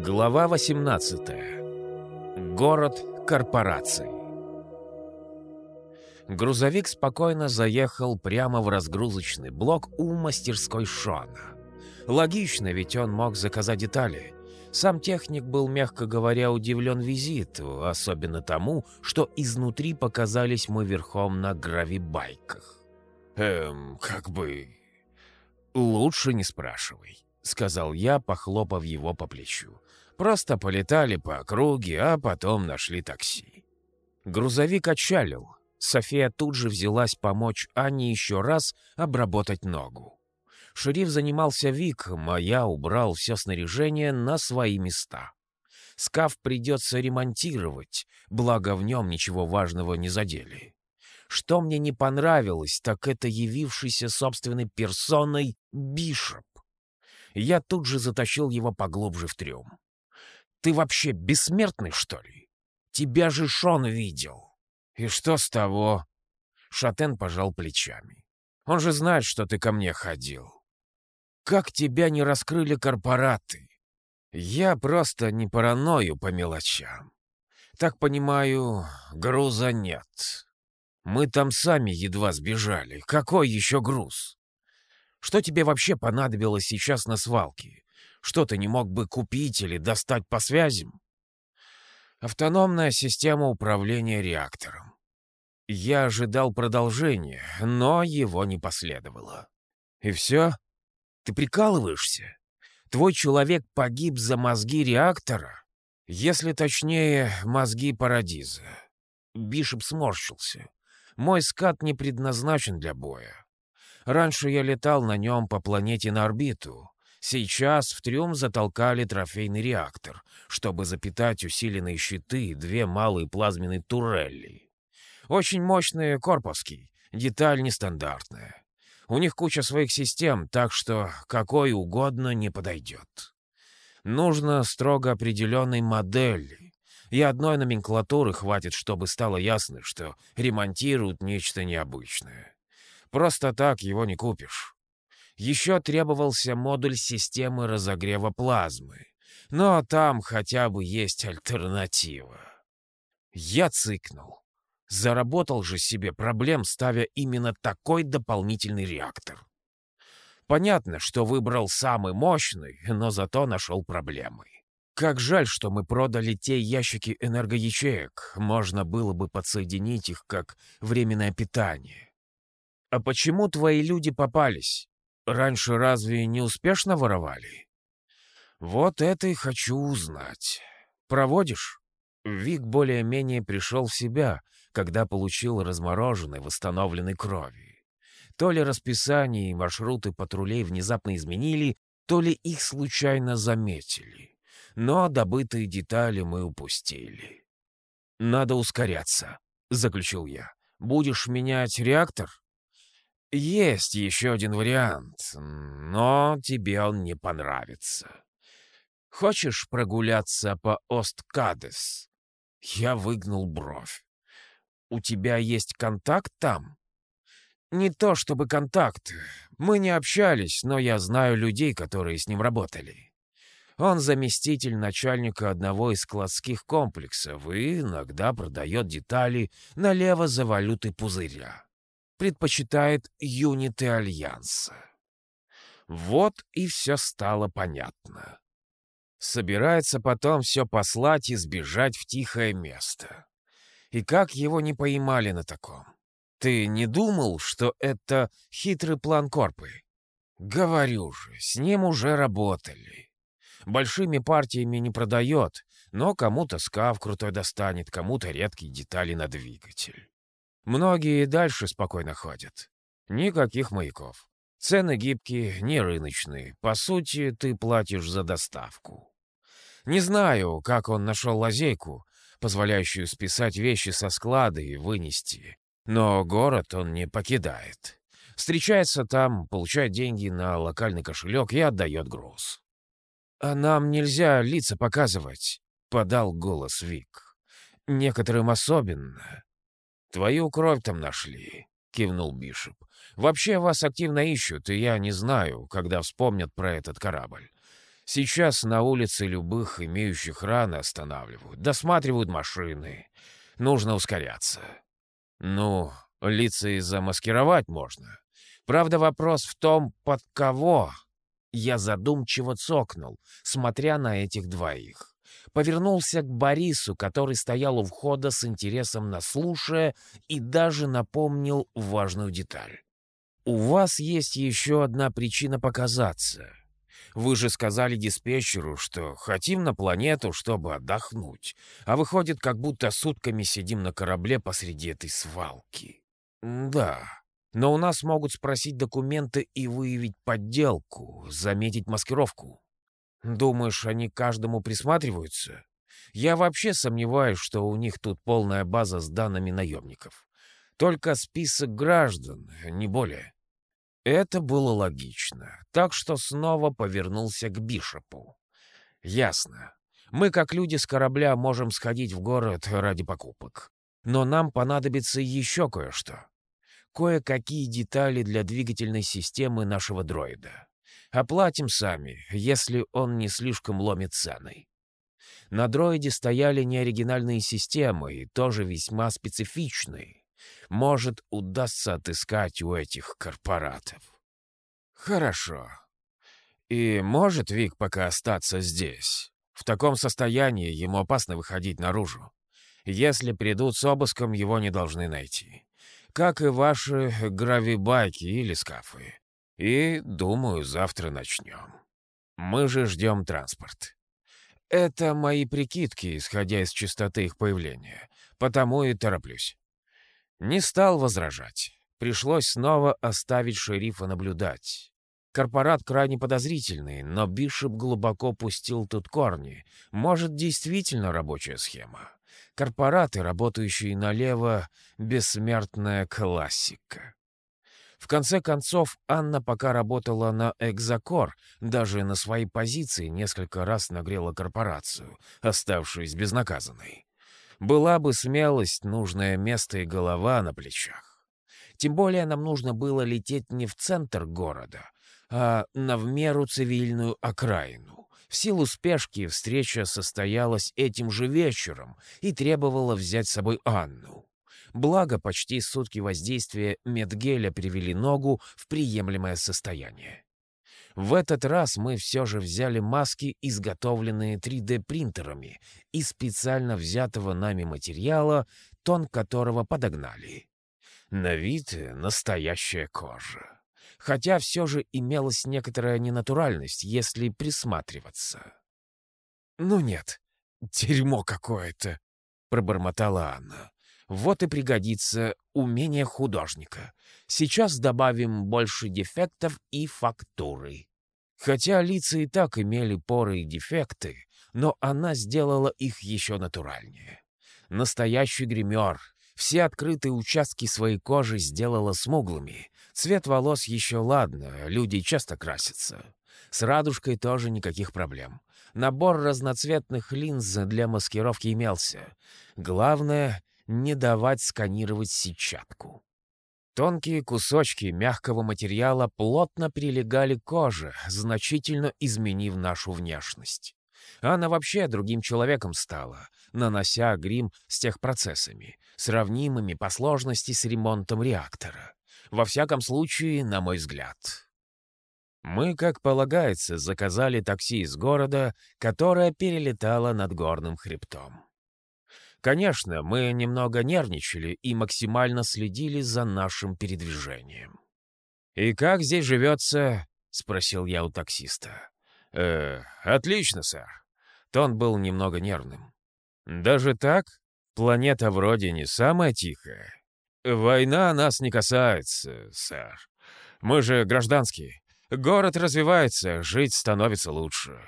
Глава 18. Город корпораций. Грузовик спокойно заехал прямо в разгрузочный блок у мастерской Шона. Логично, ведь он мог заказать детали. Сам техник был, мягко говоря, удивлен визиту, особенно тому, что изнутри показались мы верхом на гравибайках. «Эм, как бы... лучше не спрашивай», — сказал я, похлопав его по плечу. «Просто полетали по округе, а потом нашли такси». Грузовик отчалил. София тут же взялась помочь Ане еще раз обработать ногу. Шериф занимался Виком, а я убрал все снаряжение на свои места. Скаф придется ремонтировать, благо в нем ничего важного не задели. Что мне не понравилось, так это явившийся собственной персоной Бишоп. Я тут же затащил его поглубже в трюм. «Ты вообще бессмертный, что ли? Тебя же Шон видел!» «И что с того?» Шатен пожал плечами. «Он же знает, что ты ко мне ходил. Как тебя не раскрыли корпораты? Я просто не параною по мелочам. Так понимаю, груза нет. Мы там сами едва сбежали. Какой еще груз? Что тебе вообще понадобилось сейчас на свалке? Что ты не мог бы купить или достать по связям? Автономная система управления реактором. Я ожидал продолжения, но его не последовало. И все? Ты прикалываешься? Твой человек погиб за мозги реактора? Если точнее, мозги Парадиза. Бишоп сморщился. Мой скат не предназначен для боя. Раньше я летал на нем по планете на орбиту, Сейчас в трюм затолкали трофейный реактор, чтобы запитать усиленные щиты и две малые плазменные турели. Очень мощный корпуский, деталь нестандартная. У них куча своих систем, так что какой угодно не подойдет. Нужно строго определенной модели, и одной номенклатуры хватит, чтобы стало ясно, что ремонтируют нечто необычное. Просто так его не купишь. Еще требовался модуль системы разогрева плазмы. Но там хотя бы есть альтернатива. Я цыкнул. Заработал же себе проблем, ставя именно такой дополнительный реактор. Понятно, что выбрал самый мощный, но зато нашел проблемы. Как жаль, что мы продали те ящики энергоячеек. Можно было бы подсоединить их как временное питание. А почему твои люди попались? Раньше разве не успешно воровали? Вот это и хочу узнать. Проводишь? Вик более-менее пришел в себя, когда получил размороженной, восстановленной крови. То ли расписание и маршруты патрулей внезапно изменили, то ли их случайно заметили. Но добытые детали мы упустили. «Надо ускоряться», — заключил я. «Будешь менять реактор?» Есть еще один вариант, но тебе он не понравится. Хочешь прогуляться по Осткадес? Я выгнул бровь. У тебя есть контакт там? Не то чтобы контакт. Мы не общались, но я знаю людей, которые с ним работали. Он заместитель начальника одного из складских комплексов и иногда продает детали налево за валюты пузыря предпочитает юниты Альянса. Вот и все стало понятно. Собирается потом все послать и сбежать в тихое место. И как его не поймали на таком? Ты не думал, что это хитрый план Корпы? Говорю же, с ним уже работали. Большими партиями не продает, но кому-то скаф крутой достанет, кому-то редкие детали на двигатель. Многие дальше спокойно ходят. Никаких маяков. Цены гибкие, не рыночные. По сути, ты платишь за доставку. Не знаю, как он нашел лазейку, позволяющую списать вещи со склада и вынести. Но город он не покидает. Встречается там, получает деньги на локальный кошелек и отдает груз. «А нам нельзя лица показывать», — подал голос Вик. «Некоторым особенно. «Твою кровь там нашли», — кивнул Бишоп. «Вообще вас активно ищут, и я не знаю, когда вспомнят про этот корабль. Сейчас на улице любых имеющих раны останавливают, досматривают машины. Нужно ускоряться. Ну, лица и замаскировать можно. Правда, вопрос в том, под кого. Я задумчиво цокнул, смотря на этих двоих. Повернулся к Борису, который стоял у входа с интересом наслушая, и даже напомнил важную деталь. «У вас есть еще одна причина показаться. Вы же сказали диспетчеру, что хотим на планету, чтобы отдохнуть. А выходит, как будто сутками сидим на корабле посреди этой свалки. Да. Но у нас могут спросить документы и выявить подделку, заметить маскировку. Думаешь, они каждому присматриваются? Я вообще сомневаюсь, что у них тут полная база с данными наемников. Только список граждан, не более. Это было логично, так что снова повернулся к Бишопу. «Ясно. Мы, как люди с корабля, можем сходить в город ради покупок. Но нам понадобится еще кое-что. Кое-какие детали для двигательной системы нашего дроида. Оплатим сами, если он не слишком ломит цены. На дроиде стояли неоригинальные системы тоже весьма специфичные может, удастся отыскать у этих корпоратов. Хорошо. И может Вик пока остаться здесь? В таком состоянии ему опасно выходить наружу. Если придут с обыском, его не должны найти. Как и ваши гравибайки или скафы. И, думаю, завтра начнем. Мы же ждем транспорт. Это мои прикидки, исходя из частоты их появления. Потому и тороплюсь. Не стал возражать. Пришлось снова оставить шерифа наблюдать. Корпорат крайне подозрительный, но Бишоп глубоко пустил тут корни. Может, действительно рабочая схема. Корпораты, работающие налево, бессмертная классика. В конце концов, Анна пока работала на «Экзокор», даже на своей позиции несколько раз нагрела корпорацию, оставшись безнаказанной была бы смелость, нужное место и голова на плечах. Тем более нам нужно было лететь не в центр города, а на в меру цивильную окраину. В силу спешки встреча состоялась этим же вечером и требовала взять с собой Анну. Благо, почти сутки воздействия медгеля привели ногу в приемлемое состояние. В этот раз мы все же взяли маски, изготовленные 3D-принтерами, из специально взятого нами материала, тон которого подогнали. На вид настоящая кожа. Хотя все же имелась некоторая ненатуральность, если присматриваться. «Ну нет, дерьмо какое-то», — пробормотала Анна. Вот и пригодится умение художника. Сейчас добавим больше дефектов и фактуры. Хотя лица и так имели поры и дефекты, но она сделала их еще натуральнее. Настоящий гример. Все открытые участки своей кожи сделала смуглыми. Цвет волос еще ладно, люди часто красятся. С радужкой тоже никаких проблем. Набор разноцветных линз для маскировки имелся. Главное не давать сканировать сетчатку. Тонкие кусочки мягкого материала плотно прилегали к коже, значительно изменив нашу внешность. Она вообще другим человеком стала, нанося грим с техпроцессами, сравнимыми по сложности с ремонтом реактора. Во всяком случае, на мой взгляд. Мы, как полагается, заказали такси из города, которое перелетало над горным хребтом. Конечно, мы немного нервничали и максимально следили за нашим передвижением. «И как здесь живется?» — спросил я у таксиста. «Э, отлично, сэр». Тон был немного нервным. «Даже так? Планета вроде не самая тихая. Война нас не касается, сэр. Мы же гражданские. Город развивается, жить становится лучше.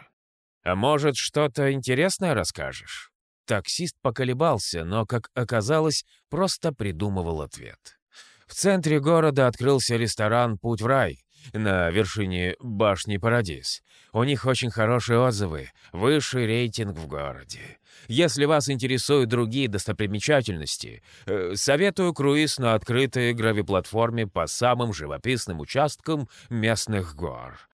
А может, что-то интересное расскажешь?» Таксист поколебался, но, как оказалось, просто придумывал ответ. В центре города открылся ресторан «Путь в рай» на вершине башни Парадис. У них очень хорошие отзывы, высший рейтинг в городе. Если вас интересуют другие достопримечательности, э, советую круиз на открытой гравиплатформе по самым живописным участкам местных гор.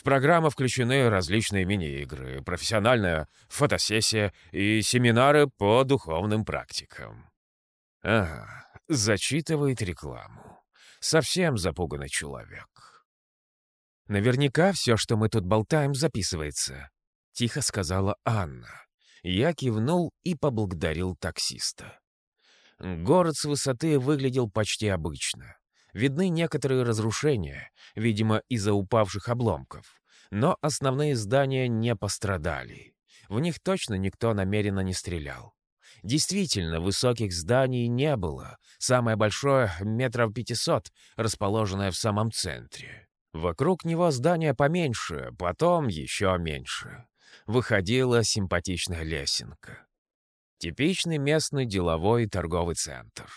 В программу включены различные мини-игры, профессиональная фотосессия и семинары по духовным практикам. Ага, зачитывает рекламу. Совсем запуганный человек. Наверняка все, что мы тут болтаем, записывается, — тихо сказала Анна. Я кивнул и поблагодарил таксиста. Город с высоты выглядел почти обычно. Видны некоторые разрушения, видимо, из-за упавших обломков. Но основные здания не пострадали. В них точно никто намеренно не стрелял. Действительно, высоких зданий не было. Самое большое — метров пятисот, расположенное в самом центре. Вокруг него здания поменьше, потом еще меньше. Выходила симпатичная лесенка. Типичный местный деловой торговый центр.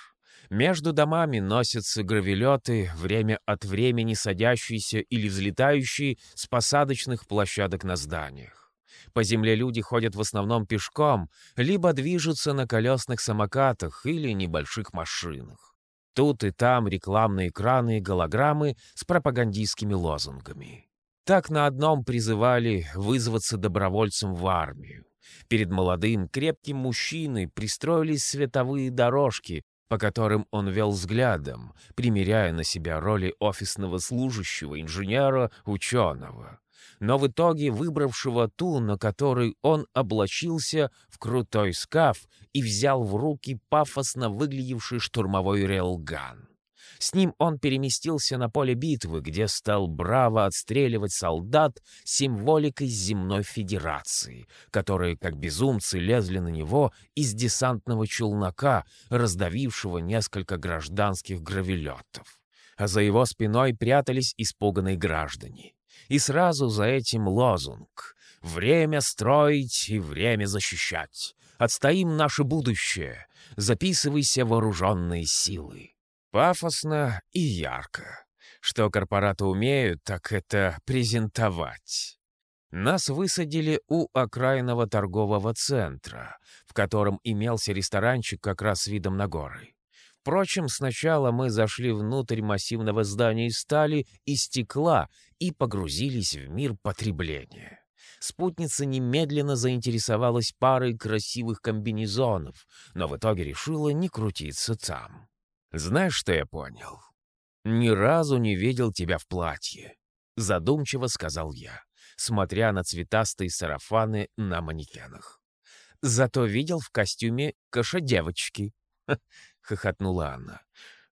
Между домами носятся гравелеты, время от времени садящиеся или взлетающие с посадочных площадок на зданиях. По земле люди ходят в основном пешком, либо движутся на колесных самокатах или небольших машинах. Тут и там рекламные экраны и голограммы с пропагандистскими лозунгами. Так на одном призывали вызваться добровольцем в армию. Перед молодым, крепким мужчиной пристроились световые дорожки, по которым он вел взглядом, примеряя на себя роли офисного служащего, инженера, ученого. Но в итоге выбравшего ту, на которой он облачился в крутой скаф и взял в руки пафосно выглядевший штурмовой рейлган. С ним он переместился на поле битвы, где стал браво отстреливать солдат символикой земной федерации, которые, как безумцы, лезли на него из десантного челнока, раздавившего несколько гражданских гравелетов. А за его спиной прятались испуганные граждане. И сразу за этим лозунг «Время строить и время защищать. Отстоим наше будущее. Записывайся вооруженные силы». Пафосно и ярко. Что корпораты умеют, так это презентовать. Нас высадили у окраинного торгового центра, в котором имелся ресторанчик как раз с видом на горы. Впрочем, сначала мы зашли внутрь массивного здания из стали и стекла и погрузились в мир потребления. Спутница немедленно заинтересовалась парой красивых комбинезонов, но в итоге решила не крутиться там. «Знаешь, что я понял? Ни разу не видел тебя в платье», — задумчиво сказал я, смотря на цветастые сарафаны на манекенах. «Зато видел в костюме коша-девочки», — хохотнула Анна.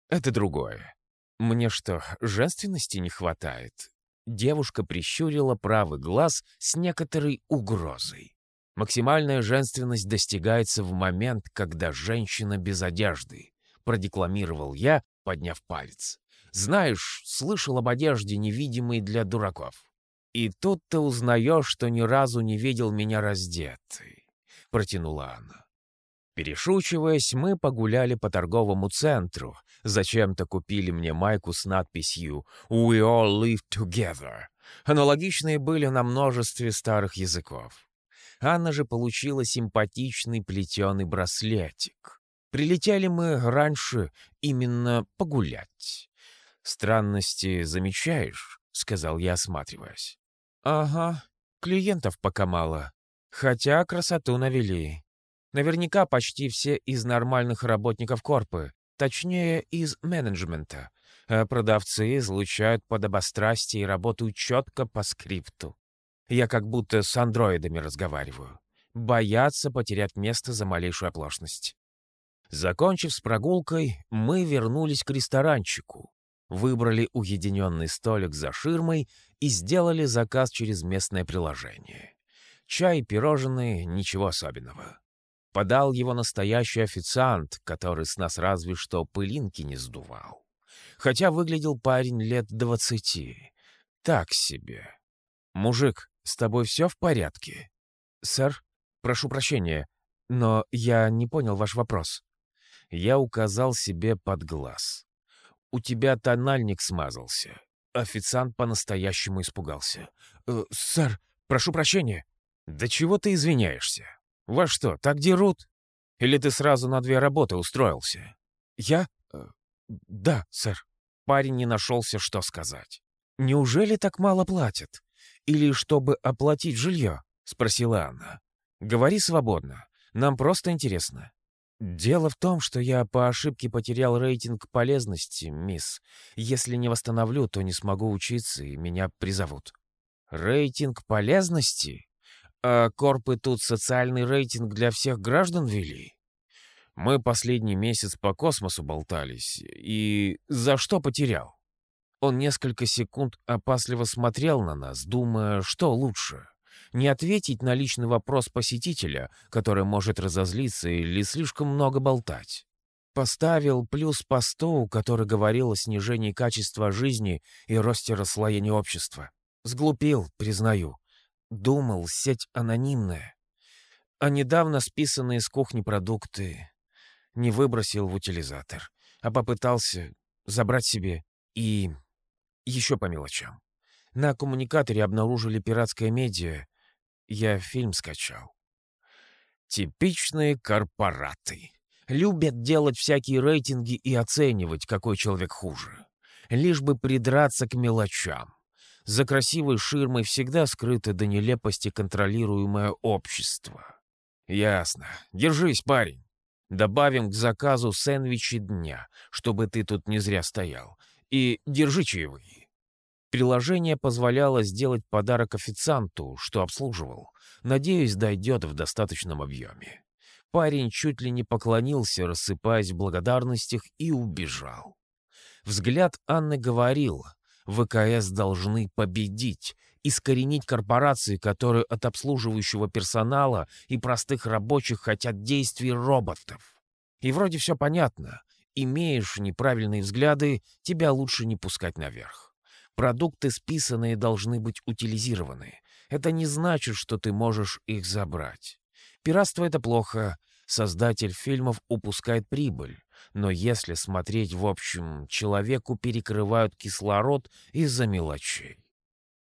«Это другое. Мне что, женственности не хватает?» Девушка прищурила правый глаз с некоторой угрозой. Максимальная женственность достигается в момент, когда женщина без одежды продекламировал я, подняв палец. «Знаешь, слышал об одежде, невидимой для дураков. И тут ты узнаешь, что ни разу не видел меня раздетой», — протянула она. Перешучиваясь, мы погуляли по торговому центру, зачем-то купили мне майку с надписью «We all live together». Аналогичные были на множестве старых языков. Анна же получила симпатичный плетеный браслетик. Прилетели мы раньше именно погулять. Странности замечаешь? — сказал я, осматриваясь. «Ага, клиентов пока мало. Хотя красоту навели. Наверняка почти все из нормальных работников корпы, точнее, из менеджмента. А продавцы излучают подобострастие и работают четко по скрипту. Я как будто с андроидами разговариваю. Боятся потерять место за малейшую оплошность. Закончив с прогулкой, мы вернулись к ресторанчику, выбрали уединенный столик за ширмой и сделали заказ через местное приложение. Чай, пирожные, ничего особенного. Подал его настоящий официант, который с нас разве что пылинки не сдувал. Хотя выглядел парень лет двадцати. Так себе. «Мужик, с тобой все в порядке?» «Сэр, прошу прощения, но я не понял ваш вопрос». Я указал себе под глаз. «У тебя тональник смазался». Официант по-настоящему испугался. «Э, «Сэр, прошу прощения». «Да чего ты извиняешься? Во что, так дерут? Или ты сразу на две работы устроился?» «Я? Э, да, сэр». Парень не нашелся, что сказать. «Неужели так мало платят? Или чтобы оплатить жилье?» — спросила Анна. «Говори свободно. Нам просто интересно». «Дело в том, что я по ошибке потерял рейтинг полезности, мисс. Если не восстановлю, то не смогу учиться, и меня призовут». «Рейтинг полезности? А корпы тут социальный рейтинг для всех граждан ввели?» Мы последний месяц по космосу болтались. И за что потерял? Он несколько секунд опасливо смотрел на нас, думая, что лучше. Не ответить на личный вопрос посетителя, который может разозлиться или слишком много болтать. Поставил плюс по сту, который говорил о снижении качества жизни и росте расслоения общества. Сглупил, признаю. Думал, сеть анонимная. А недавно списанные с кухни продукты не выбросил в утилизатор, а попытался забрать себе и... еще по мелочам. На коммуникаторе обнаружили пиратское медиа. Я фильм скачал. Типичные корпораты. Любят делать всякие рейтинги и оценивать, какой человек хуже. Лишь бы придраться к мелочам. За красивой ширмой всегда скрыто до нелепости контролируемое общество. Ясно. Держись, парень. Добавим к заказу сэндвичи дня, чтобы ты тут не зря стоял. И держи чаевые. Приложение позволяло сделать подарок официанту, что обслуживал. Надеюсь, дойдет в достаточном объеме. Парень чуть ли не поклонился, рассыпаясь в благодарностях, и убежал. Взгляд Анны говорил, ВКС должны победить, искоренить корпорации, которые от обслуживающего персонала и простых рабочих хотят действий роботов. И вроде все понятно. Имеешь неправильные взгляды, тебя лучше не пускать наверх. Продукты списанные должны быть утилизированы. Это не значит, что ты можешь их забрать. Пиратство — это плохо. Создатель фильмов упускает прибыль. Но если смотреть в общем, человеку перекрывают кислород из-за мелочей.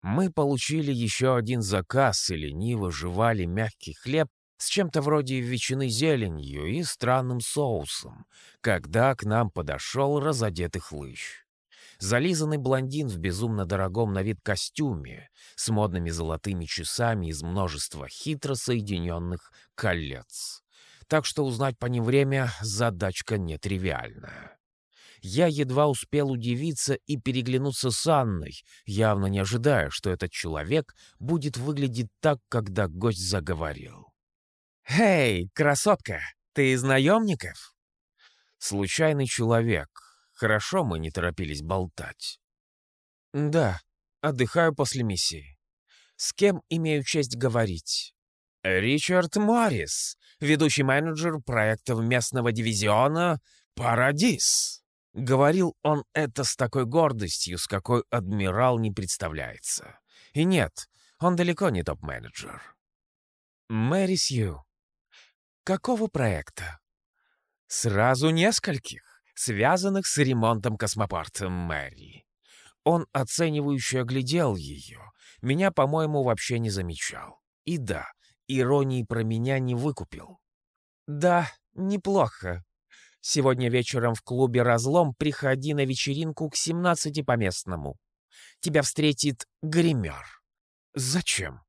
Мы получили еще один заказ и лениво жевали мягкий хлеб с чем-то вроде ветчины зеленью и странным соусом, когда к нам подошел разодетый хлыщ. Зализанный блондин в безумно дорогом на вид костюме с модными золотыми часами из множества хитро соединенных колец. Так что узнать по ним время задачка нетривиальная. Я едва успел удивиться и переглянуться с Анной, явно не ожидая, что этот человек будет выглядеть так, когда гость заговорил. «Эй, красотка, ты из наемников?» «Случайный человек. Хорошо мы не торопились болтать». «Да, отдыхаю после миссии. С кем имею честь говорить?» «Ричард Моррис, ведущий менеджер проектов местного дивизиона «Парадис». Говорил он это с такой гордостью, с какой адмирал не представляется. И нет, он далеко не топ-менеджер. Мэри Сью. Какого проекта? Сразу нескольких, связанных с ремонтом космопорта Мэри. Он оценивающе оглядел ее. Меня, по-моему, вообще не замечал. И да, иронии про меня не выкупил. Да, неплохо, Сегодня вечером в клубе «Разлом» приходи на вечеринку к 17 по местному. Тебя встретит гример. Зачем?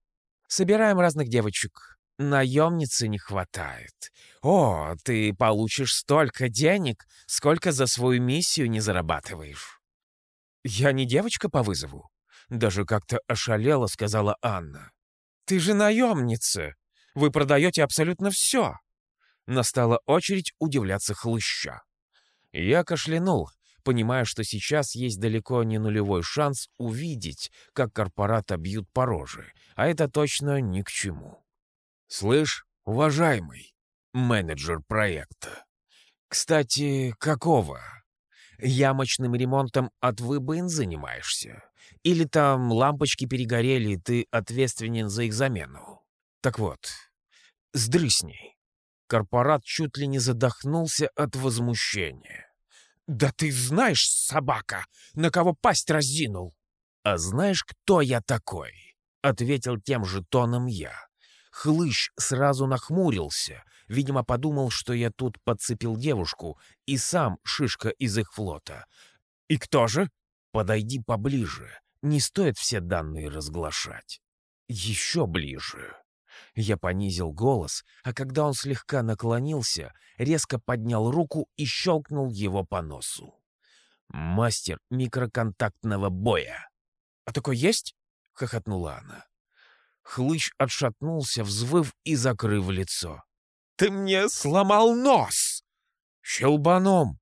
Собираем разных девочек. Наемницы не хватает. О, ты получишь столько денег, сколько за свою миссию не зарабатываешь. Я не девочка по вызову. Даже как-то ошалела, сказала Анна. Ты же наемница. Вы продаете абсолютно все. Настала очередь удивляться хлыща. Я кашлянул, понимая, что сейчас есть далеко не нулевой шанс увидеть, как корпората бьют по роже, а это точно ни к чему. «Слышь, уважаемый менеджер проекта, кстати, какого? Ямочным ремонтом от выбын занимаешься? Или там лампочки перегорели, ты ответственен за их замену? Так вот, сдрысни. Корпорат чуть ли не задохнулся от возмущения. «Да ты знаешь, собака, на кого пасть разинул!» «А знаешь, кто я такой?» — ответил тем же тоном я. Хлыщ сразу нахмурился, видимо, подумал, что я тут подцепил девушку и сам шишка из их флота. «И кто же?» «Подойди поближе. Не стоит все данные разглашать. Еще ближе. Я понизил голос, а когда он слегка наклонился, резко поднял руку и щелкнул его по носу. «Мастер микроконтактного боя». «А такой есть?» — хохотнула она. Хлыщ отшатнулся, взвыв и закрыв лицо. «Ты мне сломал нос!» «Щелбаном!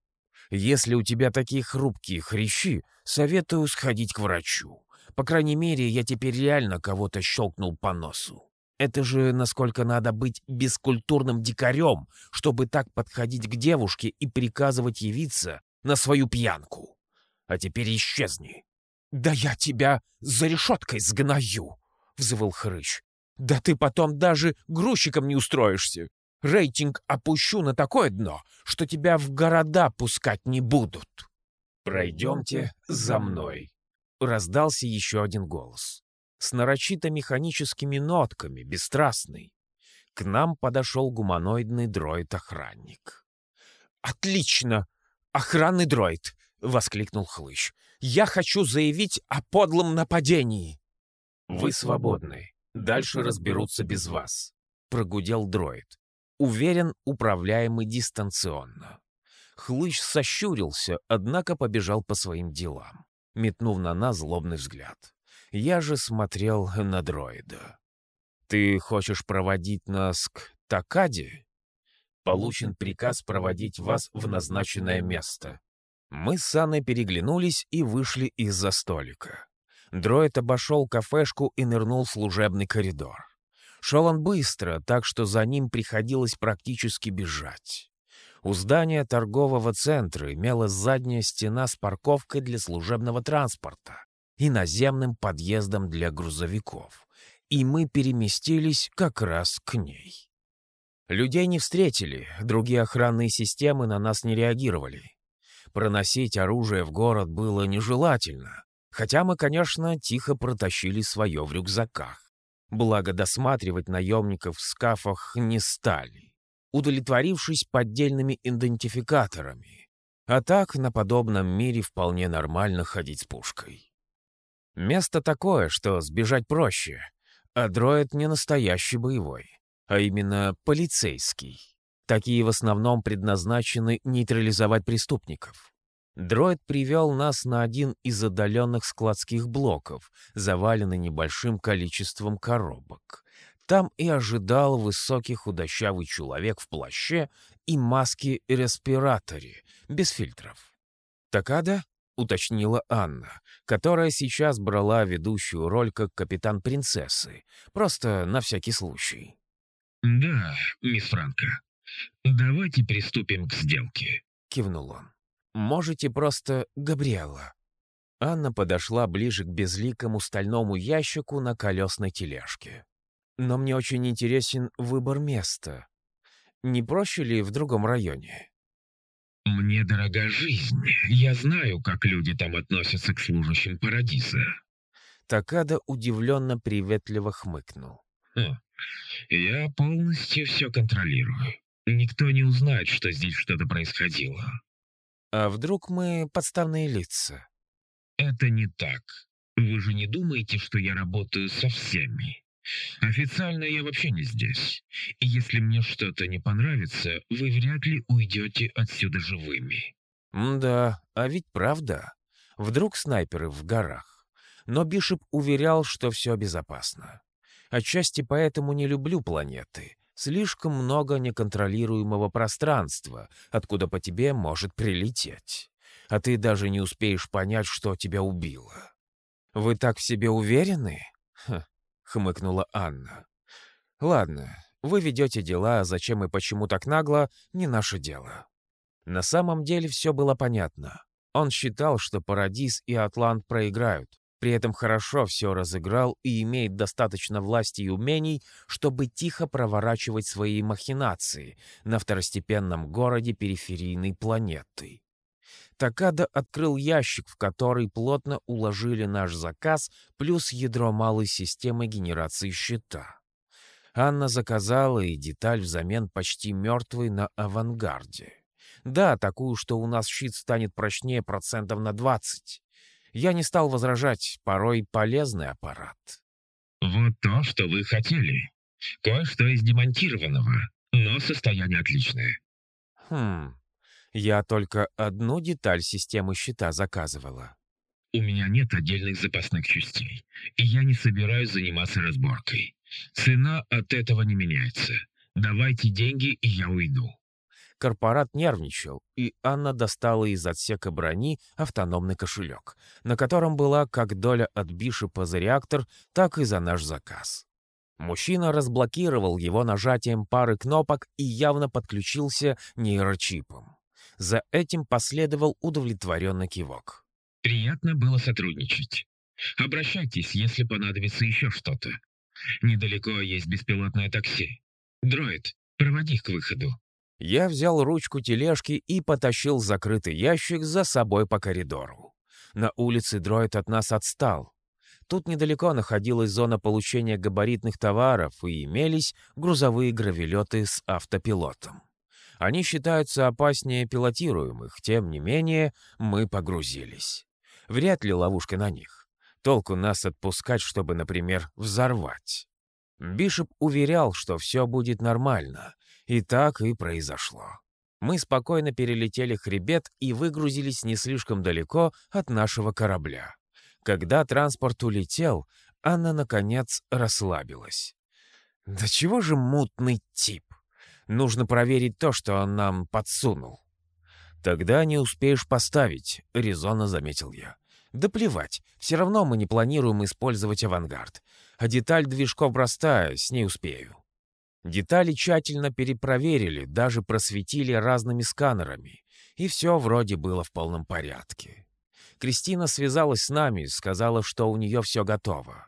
Если у тебя такие хрупкие хрящи, советую сходить к врачу. По крайней мере, я теперь реально кого-то щелкнул по носу. Это же насколько надо быть бескультурным дикарем, чтобы так подходить к девушке и приказывать явиться на свою пьянку. А теперь исчезни. «Да я тебя за решеткой сгною!» — взвыл Хрыч. «Да ты потом даже грузчиком не устроишься. Рейтинг опущу на такое дно, что тебя в города пускать не будут». «Пройдемте за мной», — раздался еще один голос с нарочито механическими нотками, бесстрастный. К нам подошел гуманоидный дроид-охранник. «Отлично! Охранный дроид!» — воскликнул Хлыщ. «Я хочу заявить о подлом нападении!» «Вы свободны. Дальше разберутся без вас», — прогудел дроид. Уверен, управляемый дистанционно. Хлыщ сощурился, однако побежал по своим делам, метнув на нас злобный взгляд. Я же смотрел на дроида. «Ты хочешь проводить нас к Такаде?» «Получен приказ проводить вас в назначенное место». Мы с Анной переглянулись и вышли из-за столика. Дроид обошел кафешку и нырнул в служебный коридор. Шел он быстро, так что за ним приходилось практически бежать. У здания торгового центра имелась задняя стена с парковкой для служебного транспорта и наземным подъездом для грузовиков, и мы переместились как раз к ней. Людей не встретили, другие охранные системы на нас не реагировали. Проносить оружие в город было нежелательно, хотя мы, конечно, тихо протащили свое в рюкзаках. Благо досматривать наемников в скафах не стали, удовлетворившись поддельными идентификаторами. А так на подобном мире вполне нормально ходить с пушкой. Место такое, что сбежать проще, а дроид не настоящий боевой, а именно полицейский. Такие в основном предназначены нейтрализовать преступников. Дроид привел нас на один из отдаленных складских блоков, заваленный небольшим количеством коробок. Там и ожидал высокий худощавый человек в плаще и маске-респираторе, без фильтров. «Такада?» — уточнила Анна, которая сейчас брала ведущую роль как капитан принцессы, просто на всякий случай. «Да, мисс Франко, давайте приступим к сделке», — кивнул он. «Можете просто Габриэла». Анна подошла ближе к безликому стальному ящику на колесной тележке. «Но мне очень интересен выбор места. Не проще ли в другом районе?» «Мне дорога жизнь. Я знаю, как люди там относятся к служащим Парадиса». Такада удивленно приветливо хмыкнул. «Я полностью все контролирую. Никто не узнает, что здесь что-то происходило». «А вдруг мы подставные лица?» «Это не так. Вы же не думаете, что я работаю со всеми?» Официально я вообще не здесь. И если мне что-то не понравится, вы вряд ли уйдете отсюда живыми. да, а ведь правда. Вдруг снайперы в горах. Но Бишоп уверял, что все безопасно. Отчасти поэтому не люблю планеты. Слишком много неконтролируемого пространства, откуда по тебе может прилететь. А ты даже не успеешь понять, что тебя убило. Вы так в себе уверены? Хмыкнула Анна. «Ладно, вы ведете дела, зачем и почему так нагло, не наше дело». На самом деле все было понятно. Он считал, что Парадис и Атлант проиграют, при этом хорошо все разыграл и имеет достаточно власти и умений, чтобы тихо проворачивать свои махинации на второстепенном городе периферийной планеты. Такада открыл ящик, в который плотно уложили наш заказ, плюс ядро малой системы генерации щита. Анна заказала и деталь взамен почти мертвой на авангарде. Да, такую, что у нас щит станет прочнее процентов на 20. Я не стал возражать, порой полезный аппарат. «Вот то, что вы хотели. Кое-что из демонтированного, но состояние отличное». «Хм, я только одну деталь системы щита заказывала». «У меня нет отдельных запасных частей, и я не собираюсь заниматься разборкой. Цена от этого не меняется. Давайте деньги, и я уйду». Корпорат нервничал, и Анна достала из отсека брони автономный кошелек, на котором была как доля от Бишепа за реактор, так и за наш заказ. Мужчина разблокировал его нажатием пары кнопок и явно подключился нейрочипом. За этим последовал удовлетворенный кивок. «Приятно было сотрудничать. Обращайтесь, если понадобится еще что-то. Недалеко есть беспилотное такси. Дроид, проводи к выходу». Я взял ручку тележки и потащил закрытый ящик за собой по коридору. На улице дроид от нас отстал. Тут недалеко находилась зона получения габаритных товаров и имелись грузовые гравелеты с автопилотом. Они считаются опаснее пилотируемых, тем не менее мы погрузились. Вряд ли ловушка на них. Толку нас отпускать, чтобы, например, взорвать. Бишоп уверял, что все будет нормально, и так и произошло. Мы спокойно перелетели хребет и выгрузились не слишком далеко от нашего корабля. Когда транспорт улетел, Анна, наконец, расслабилась. «Да чего же мутный тип? Нужно проверить то, что он нам подсунул». «Тогда не успеешь поставить», — резонно заметил я. «Да плевать, все равно мы не планируем использовать авангард. А деталь движков простая, с ней успею». Детали тщательно перепроверили, даже просветили разными сканерами, и все вроде было в полном порядке. Кристина связалась с нами, сказала, что у нее все готово.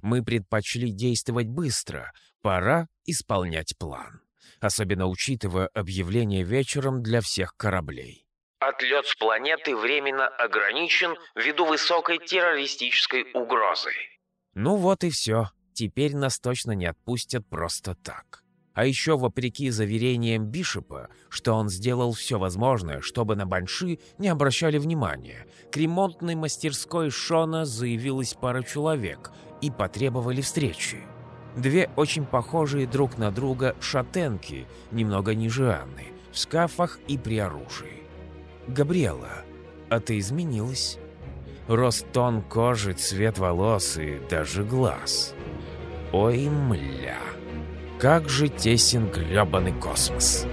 Мы предпочли действовать быстро, пора исполнять план, особенно учитывая объявление вечером для всех кораблей. Отлет с планеты временно ограничен ввиду высокой террористической угрозы. Ну вот и все. Теперь нас точно не отпустят просто так. А еще, вопреки заверениям Бишопа, что он сделал все возможное, чтобы на Банши не обращали внимания, к ремонтной мастерской Шона заявилась пара человек и потребовали встречи. Две очень похожие друг на друга шатенки, немного ниже Анны, в скафах и при оружии. «Габриэла, а ты изменилась?» Рост тон кожи, цвет волос и даже глаз – Ой, мля, как же тесен грёбаный космос.